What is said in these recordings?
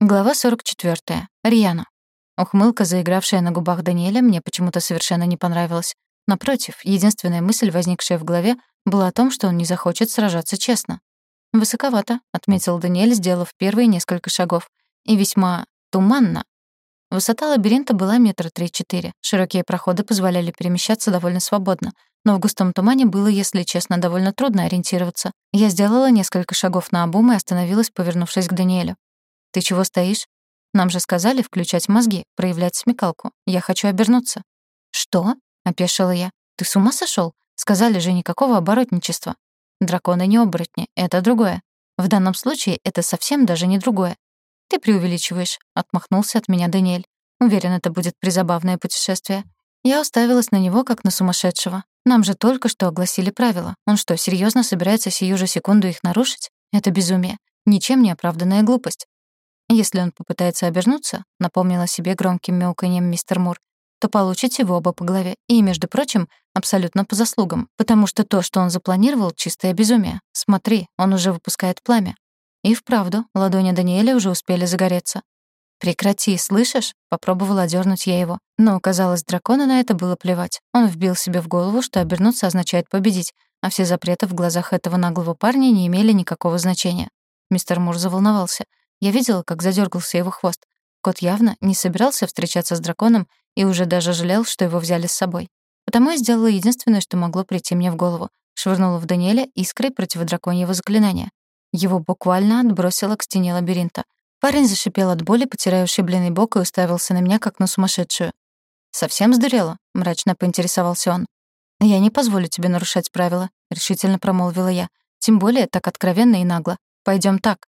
Глава 44. Рьяна. Ухмылка, заигравшая на губах Даниэля, мне почему-то совершенно не понравилась. Напротив, единственная мысль, возникшая в голове, была о том, что он не захочет сражаться честно. «Высоковато», — отметил Даниэль, сделав первые несколько шагов. «И весьма туманно». Высота лабиринта была метра три-четыре. Широкие проходы позволяли перемещаться довольно свободно. Но в густом тумане было, если честно, довольно трудно ориентироваться. Я сделала несколько шагов на обум и остановилась, повернувшись к Даниэлю. «Ты чего стоишь? Нам же сказали включать мозги, проявлять смекалку. Я хочу обернуться». «Что?» — опешила я. «Ты с ума сошел? Сказали же никакого оборотничества. Драконы не оборотни, это другое. В данном случае это совсем даже не другое. Ты преувеличиваешь», — отмахнулся от меня Даниэль. «Уверен, это будет призабавное путешествие». Я уставилась на него, как на сумасшедшего. Нам же только что огласили правила. Он что, серьезно собирается сию же секунду их нарушить? Это безумие. Ничем не оправданная глупость. Если он попытается обернуться, напомнила себе громким мяуканьем мистер Мур, то получите вы оба по голове. И, между прочим, абсолютно по заслугам, потому что то, что он запланировал, чистое безумие. Смотри, он уже выпускает пламя. И вправду, ладони Даниэля уже успели загореться. «Прекрати, слышишь?» — попробовала одернуть я его. Но, казалось, дракона на это было плевать. Он вбил себе в голову, что обернуться означает победить, а все запреты в глазах этого наглого парня не имели никакого значения. Мистер Мур заволновался. Я видела, как задергался его хвост. Кот явно не собирался встречаться с драконом и уже даже жалел, что его взяли с собой. Потому я сделала единственное, что могло прийти мне в голову. Швырнула в Даниэля искрой противодраконьего заклинания. Его буквально отбросило к стене лабиринта. Парень зашипел от боли, потирая ушибленный бок и уставился на меня, как на сумасшедшую. «Совсем сдурела?» — мрачно поинтересовался он. «Я не позволю тебе нарушать правила», — решительно промолвила я. «Тем более так откровенно и нагло. Пойдем так».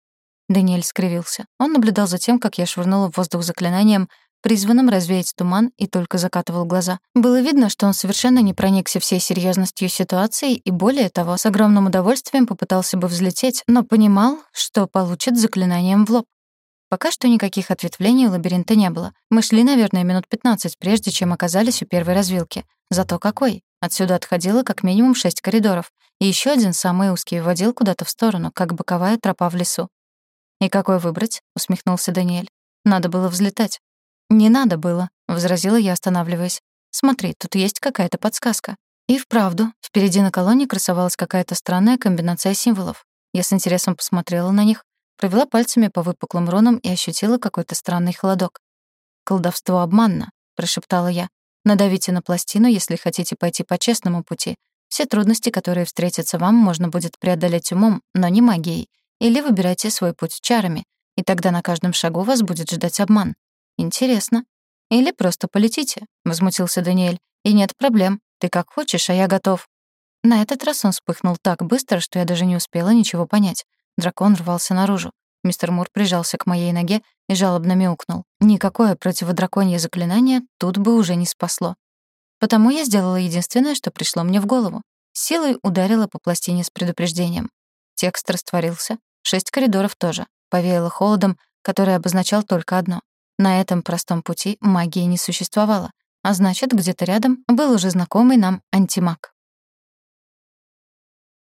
Даниэль скривился. Он наблюдал за тем, как я швырнула в воздух заклинанием, призванным развеять туман, и только закатывал глаза. Было видно, что он совершенно не проникся всей серьезностью ситуации и, более того, с огромным удовольствием попытался бы взлететь, но понимал, что получит заклинанием в лоб. Пока что никаких ответвлений у лабиринта не было. Мы шли, наверное, минут 15, прежде чем оказались у первой развилки. Зато какой! Отсюда отходило как минимум шесть коридоров, и еще один, самый узкий, вводил куда-то в сторону, как боковая тропа в лесу. «И какой выбрать?» — усмехнулся Даниэль. «Надо было взлетать». «Не надо было», — возразила я, останавливаясь. «Смотри, тут есть какая-то подсказка». И вправду, впереди на колонне красовалась какая-то странная комбинация символов. Я с интересом посмотрела на них, провела пальцами по выпуклым рунам и ощутила какой-то странный холодок. «Колдовство обманно», — прошептала я. «Надавите на пластину, если хотите пойти по честному пути. Все трудности, которые встретятся вам, можно будет преодолеть умом, но не магией. Или выбирайте свой путь чарами, и тогда на каждом шагу вас будет ждать обман. Интересно. Или просто полетите, возмутился Даниэль. И нет проблем. Ты как хочешь, а я готов. На этот раз он вспыхнул так быстро, что я даже не успела ничего понять. Дракон рвался наружу. Мистер Мур прижался к моей ноге и жалобно мяукнул. Никакое противодраконье заклинание тут бы уже не спасло. Потому я сделала единственное, что пришло мне в голову. Силой ударила по пластине с предупреждением. Текст растворился, Шесть коридоров тоже. Повеяло холодом, который обозначал только одно. На этом простом пути магии не существовало, а значит, где-то рядом был уже знакомый нам антимаг.